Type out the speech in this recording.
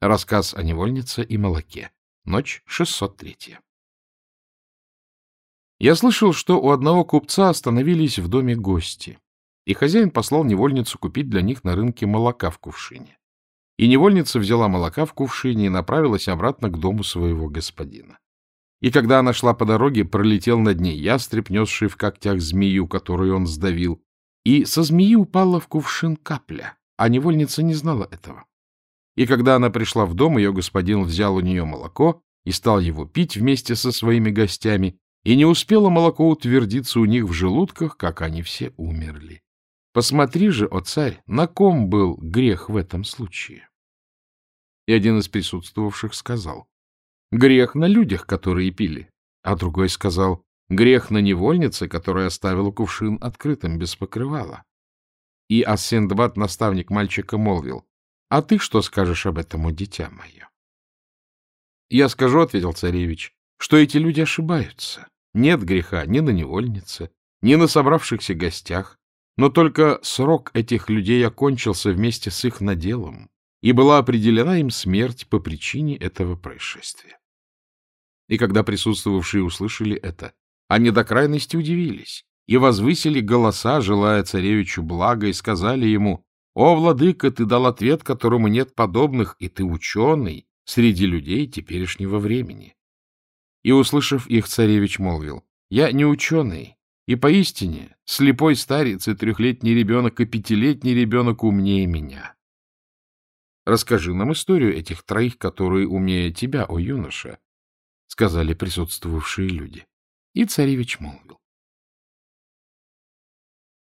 Рассказ о невольнице и молоке. Ночь 603. Я слышал, что у одного купца остановились в доме гости, и хозяин послал невольницу купить для них на рынке молока в кувшине. И невольница взяла молока в кувшине и направилась обратно к дому своего господина. И когда она шла по дороге, пролетел над ней ястреб, несший в когтях змею, которую он сдавил, и со змеи упала в кувшин капля, а невольница не знала этого. И когда она пришла в дом, ее господин взял у нее молоко и стал его пить вместе со своими гостями, и не успело молоко утвердиться у них в желудках, как они все умерли. Посмотри же, о царь, на ком был грех в этом случае? И один из присутствовавших сказал, грех на людях, которые пили, а другой сказал, грех на невольнице, которая оставила кувшин открытым, без покрывала. И Ассендбат, наставник мальчика, молвил, — А ты что скажешь об этом, дитя мое? — Я скажу, — ответил царевич, — что эти люди ошибаются. Нет греха ни на невольнице, ни на собравшихся гостях, но только срок этих людей окончился вместе с их наделом, и была определена им смерть по причине этого происшествия. И когда присутствовавшие услышали это, они до крайности удивились и возвысили голоса, желая царевичу блага, и сказали ему, о, владыка, ты дал ответ, которому нет подобных, и ты ученый среди людей теперешнего времени. И, услышав их, царевич молвил, я не ученый, и поистине слепой старец и трехлетний ребенок и пятилетний ребенок умнее меня. Расскажи нам историю этих троих, которые умнее тебя, о юноша, — сказали присутствовавшие люди. И царевич молвил.